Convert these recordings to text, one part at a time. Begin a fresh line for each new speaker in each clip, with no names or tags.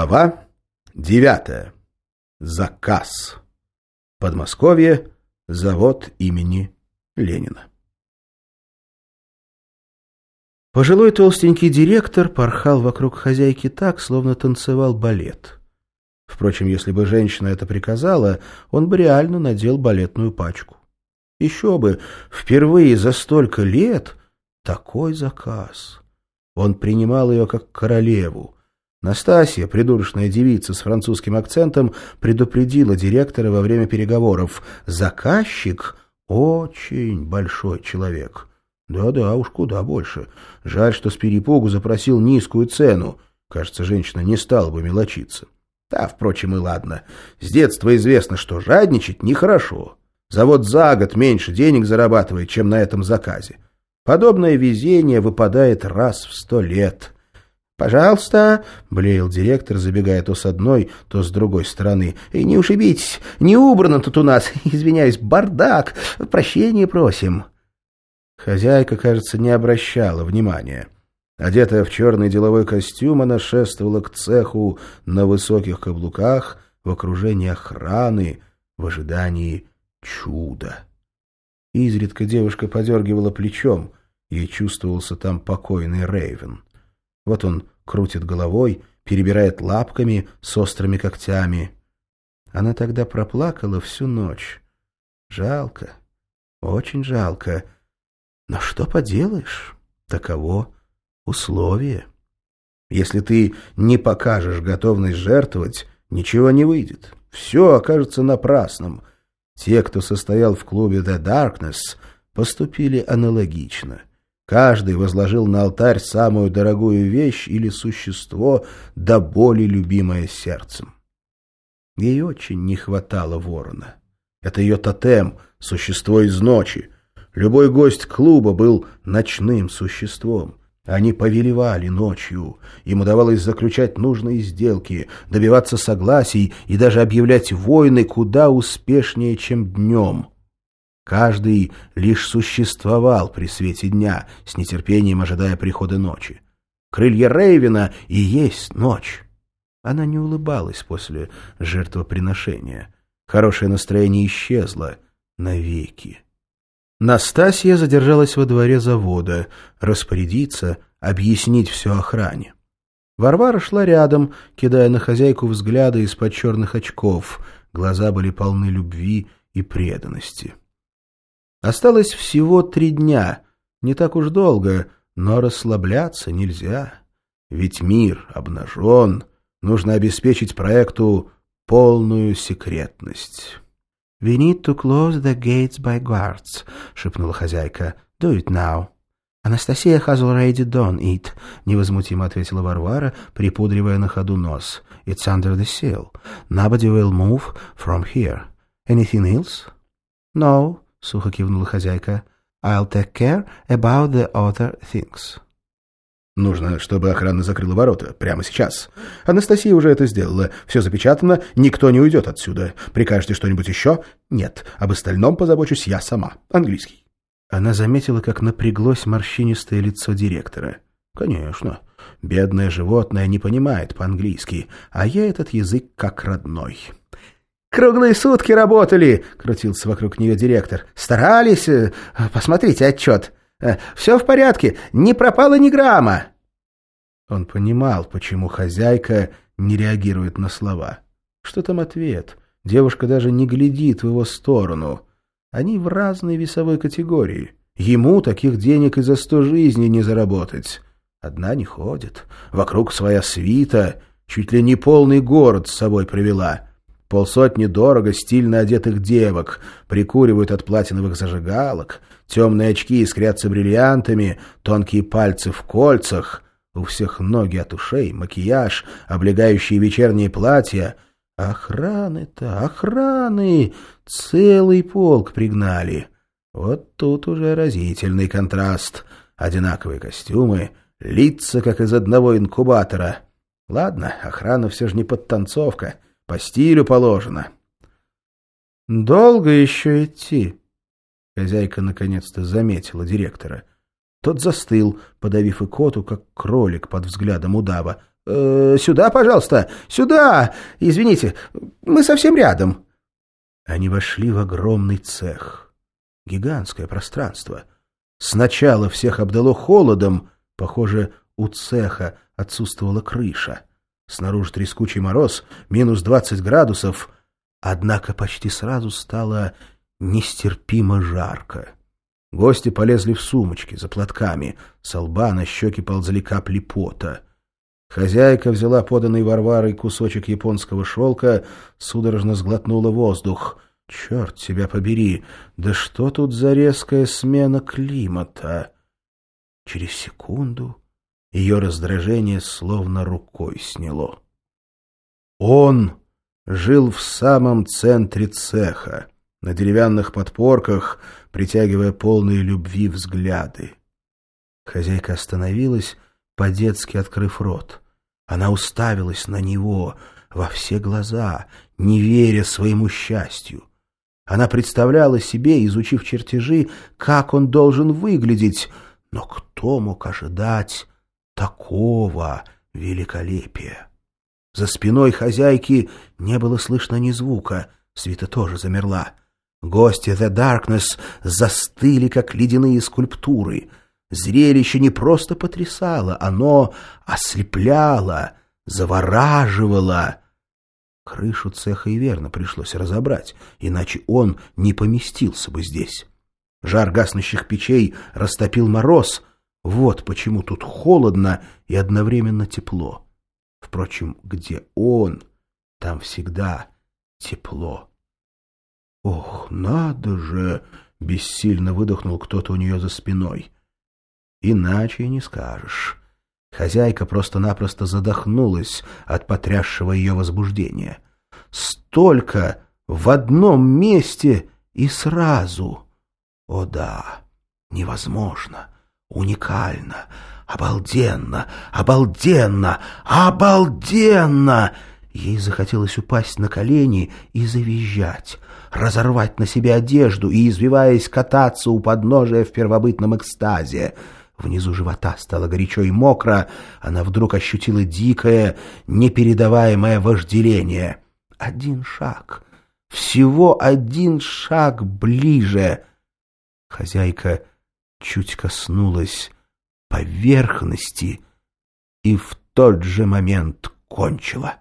Глава девятая. Заказ. Подмосковье. Завод имени Ленина. Пожилой толстенький директор порхал вокруг хозяйки так, словно танцевал балет. Впрочем, если бы женщина это приказала, он бы реально надел балетную пачку. Еще бы, впервые за столько лет такой заказ. Он принимал ее как королеву, Настасья, придурочная девица с французским акцентом, предупредила директора во время переговоров. Заказчик — очень большой человек. Да-да, уж куда больше. Жаль, что с перепугу запросил низкую цену. Кажется, женщина не стала бы мелочиться. Да, впрочем, и ладно. С детства известно, что жадничать нехорошо. Завод за год меньше денег зарабатывает, чем на этом заказе. Подобное везение выпадает раз в сто лет — «Пожалуйста», — блеял директор, забегая то с одной, то с другой стороны. «И не ушибитесь, не убрано тут у нас, извиняюсь, бардак, прощения просим». Хозяйка, кажется, не обращала внимания. Одетая в черный деловой костюм, она шествовала к цеху на высоких каблуках в окружении охраны в ожидании чуда. Изредка девушка подергивала плечом, ей чувствовался там покойный Рейвен. Вот он крутит головой, перебирает лапками с острыми когтями. Она тогда проплакала всю ночь. Жалко, очень жалко. Но что поделаешь, таково условие. Если ты не покажешь готовность жертвовать, ничего не выйдет. Все окажется напрасным. Те, кто состоял в клубе The Darkness, поступили аналогично — Каждый возложил на алтарь самую дорогую вещь или существо, до боли любимое сердцем. Ей очень не хватало ворона. Это ее тотем, существо из ночи. Любой гость клуба был ночным существом. Они повелевали ночью. Им удавалось заключать нужные сделки, добиваться согласий и даже объявлять войны куда успешнее, чем днем. Каждый лишь существовал при свете дня, с нетерпением ожидая прихода ночи. Крылья Рейвена и есть ночь. Она не улыбалась после жертвоприношения. Хорошее настроение исчезло навеки. Настасья задержалась во дворе завода, распорядиться, объяснить все охране. Варвара шла рядом, кидая на хозяйку взгляды из-под черных очков. Глаза были полны любви и преданности. Осталось всего три дня. Не так уж долго, но расслабляться нельзя. Ведь мир обнажен. Нужно обеспечить проекту полную секретность. — We need to close the gates by guards, — шепнула хозяйка. — Do it now. — Анастасия has already done it, — невозмутимо ответила Варвара, припудривая на ходу нос. — It's under the seal. Nobody will move from here. Anything else? — No, — сухо кивнула хозяйка. «I'll take care about the other things». Нужно, чтобы охрана закрыла ворота. Прямо сейчас. Анастасия уже это сделала. Все запечатано, никто не уйдет отсюда. Прикажете что-нибудь еще? Нет. Об остальном позабочусь я сама. Английский. Она заметила, как напряглось морщинистое лицо директора. Конечно. Бедное животное не понимает по-английски, а я этот язык как родной. «Круглые сутки работали!» — крутился вокруг нее директор. «Старались. Э, посмотрите отчет. Э, Все в порядке. Не пропало ни грамма». Он понимал, почему хозяйка не реагирует на слова. Что там ответ? Девушка даже не глядит в его сторону. Они в разной весовой категории. Ему таких денег и за сто жизней не заработать. Одна не ходит. Вокруг своя свита. Чуть ли не полный город с собой привела. Полсотни дорого стильно одетых девок прикуривают от платиновых зажигалок, темные очки искрятся бриллиантами, тонкие пальцы в кольцах, у всех ноги от ушей, макияж, облегающие вечерние платья. Охраны-то, охраны! Целый полк пригнали. Вот тут уже разительный контраст. Одинаковые костюмы, лица, как из одного инкубатора. Ладно, охрана все же не подтанцовка — по стилю положено. «Долго еще идти?» Хозяйка наконец-то заметила директора. Тот застыл, подавив икоту, как кролик под взглядом удава. Э, «Сюда, пожалуйста! Сюда! Извините, мы совсем рядом!» Они вошли в огромный цех. Гигантское пространство. Сначала всех обдало холодом. Похоже, у цеха отсутствовала крыша. Снаружи трескучий мороз, минус двадцать градусов. Однако почти сразу стало нестерпимо жарко. Гости полезли в сумочки за платками. С лба на щеки ползали капли пота. Хозяйка взяла поданный Варварой кусочек японского шелка, судорожно сглотнула воздух. Черт тебя побери! Да что тут за резкая смена климата? Через секунду ее раздражение словно рукой сняло. Он жил в самом центре цеха, на деревянных подпорках, притягивая полные любви взгляды. Хозяйка остановилась, по-детски открыв рот. Она уставилась на него во все глаза, не веря своему счастью. Она представляла себе, изучив чертежи, как он должен выглядеть, но кто мог ожидать такого великолепия? За спиной хозяйки не было слышно ни звука, свита тоже замерла. Гости The Darkness застыли, как ледяные скульптуры. Зрелище не просто потрясало, оно ослепляло, завораживало. Крышу цеха и верно пришлось разобрать, иначе он не поместился бы здесь. Жар гаснущих печей растопил мороз. Вот почему тут холодно и одновременно тепло. Впрочем, где он, там всегда тепло. «Ох, надо же!» — бессильно выдохнул кто-то у нее за спиной. «Иначе не скажешь». Хозяйка просто-напросто задохнулась от потрясшего ее возбуждения. Столько в одном месте и сразу. О да, невозможно, уникально, обалденно, обалденно, обалденно! Ей захотелось упасть на колени и завизжать, разорвать на себе одежду и, извиваясь, кататься у подножия в первобытном экстазе — Внизу живота стало горячо и мокро, она вдруг ощутила дикое, непередаваемое вожделение. Один шаг, всего один шаг ближе. Хозяйка чуть коснулась поверхности и в тот же момент кончила.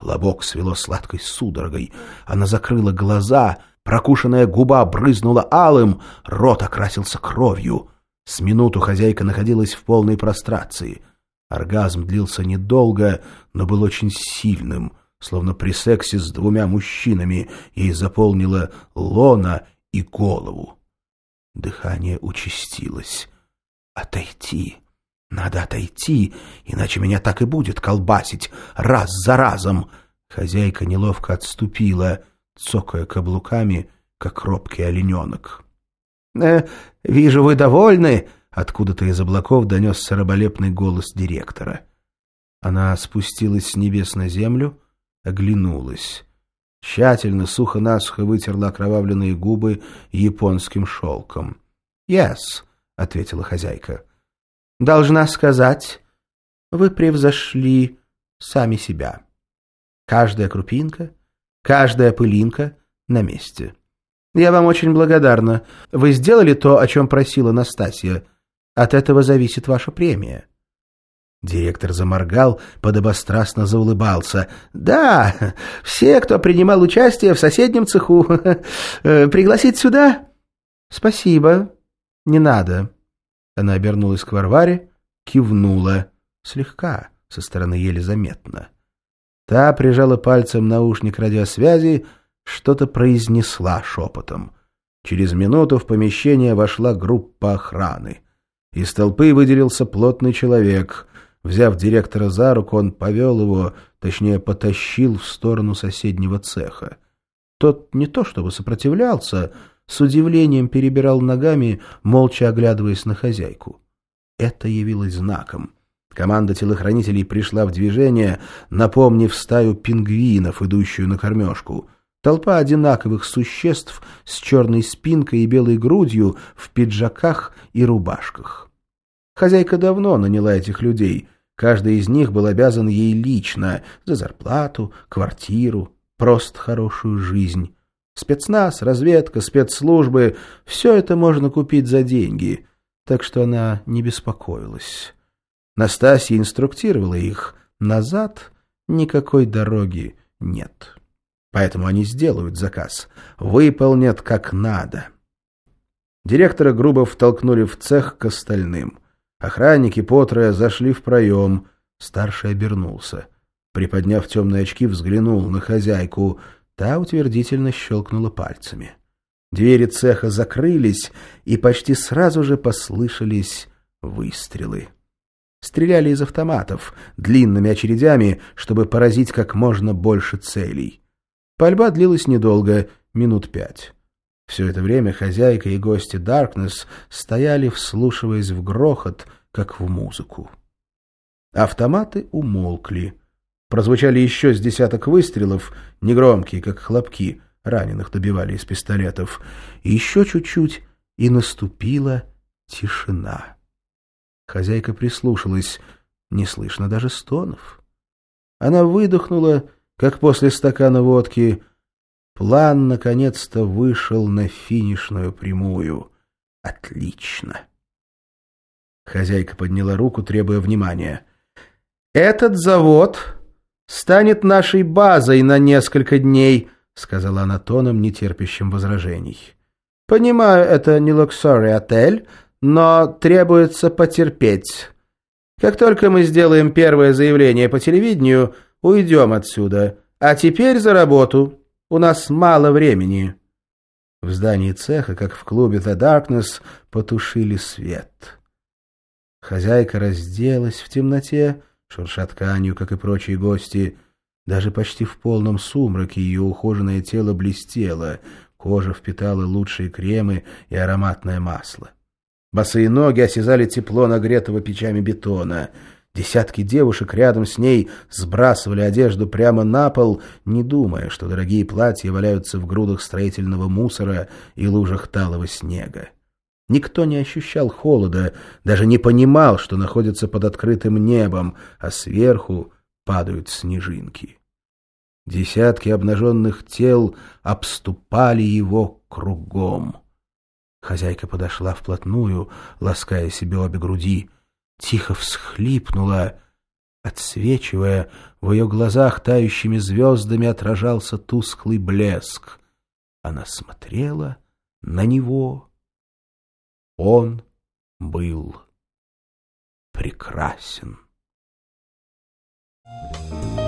Лобок свело сладкой судорогой. Она закрыла глаза, прокушенная губа брызнула алым, рот окрасился кровью — с минуту хозяйка находилась в полной прострации. Оргазм длился недолго, но был очень сильным, словно при сексе с двумя мужчинами ей заполнило лона и голову. Дыхание участилось. «Отойти! Надо отойти, иначе меня так и будет колбасить, раз за разом!» Хозяйка неловко отступила, цокая каблуками, как робкий олененок. «Э, «Вижу, вы довольны!» — откуда-то из облаков донесся раболепный голос директора. Она спустилась с небес на землю, оглянулась. Тщательно, сухо-насухо вытерла окровавленные губы японским шелком. «Yes», — ответила хозяйка. «Должна сказать, вы превзошли сами себя. Каждая крупинка, каждая пылинка на месте. Я вам очень благодарна. Вы сделали то, о чем просила Настасья. От этого зависит ваша премия». Директор заморгал, подобострастно заулыбался. «Да, все, кто принимал участие в соседнем цеху. Э, пригласить сюда?» «Спасибо. Не надо». Она обернулась к Варваре, кивнула. Слегка, со стороны еле заметно. Та прижала пальцем наушник радиосвязи, что-то произнесла шепотом. Через минуту в помещение вошла группа охраны. Из толпы выделился плотный человек. Взяв директора за руку, он повел его, точнее, потащил в сторону соседнего цеха. Тот не то чтобы сопротивлялся, с удивлением перебирал ногами, молча оглядываясь на хозяйку. Это явилось знаком. Команда телохранителей пришла в движение, напомнив стаю пингвинов, идущую на кормежку — Толпа одинаковых существ с черной спинкой и белой грудью в пиджаках и рубашках. Хозяйка давно наняла этих людей. Каждый из них был обязан ей лично за зарплату, квартиру, просто хорошую жизнь. Спецназ, разведка, спецслужбы — все это можно купить за деньги, так что она не беспокоилась. Настасья инструктировала их. Назад никакой дороги нет. Поэтому они сделают заказ, выполнят как надо. Директора грубо втолкнули в цех к остальным. Охранники Потроя зашли в проем. Старший обернулся. Приподняв темные очки, взглянул на хозяйку. Та утвердительно щелкнула пальцами. Двери цеха закрылись, и почти сразу же послышались выстрелы. Стреляли из автоматов, длинными очередями, чтобы поразить как можно больше целей. Пальба длилась недолго, минут пять. Все это время хозяйка и гости Даркнесс стояли, вслушиваясь в грохот, как в музыку. Автоматы умолкли. Прозвучали еще с десяток выстрелов, негромкие, как хлопки, раненых добивали из пистолетов. И еще чуть-чуть, и наступила тишина. Хозяйка прислушалась, не слышно даже стонов. Она выдохнула, как после стакана водки. План наконец-то вышел на финишную прямую. Отлично. Хозяйка подняла руку, требуя внимания. «Этот завод станет нашей базой на несколько дней», — сказала она тоном, нетерпящим возражений. «Понимаю, это не луксори отель, но требуется потерпеть. Как только мы сделаем первое заявление по телевидению, уйдем отсюда. А теперь за работу. У нас мало времени». В здании цеха, как в клубе «The Darkness», потушили свет. Хозяйка разделась в темноте, шурша тканью, как и прочие гости. Даже почти в полном сумраке ее ухоженное тело блестело, кожа впитала лучшие кремы и ароматное масло. Босые ноги осязали тепло нагретого печами бетона. Десятки девушек рядом с ней сбрасывали одежду прямо на пол, не думая, что дорогие платья валяются в грудах строительного мусора и лужах талого снега. Никто не ощущал холода, даже не понимал, что находится под открытым небом, а сверху падают снежинки. Десятки обнаженных тел обступали его кругом. Хозяйка подошла вплотную, лаская себе обе груди, тихо всхлипнула. Отсвечивая, в ее глазах тающими звездами отражался тусклый блеск. Она смотрела на него. Он был прекрасен. Thank you.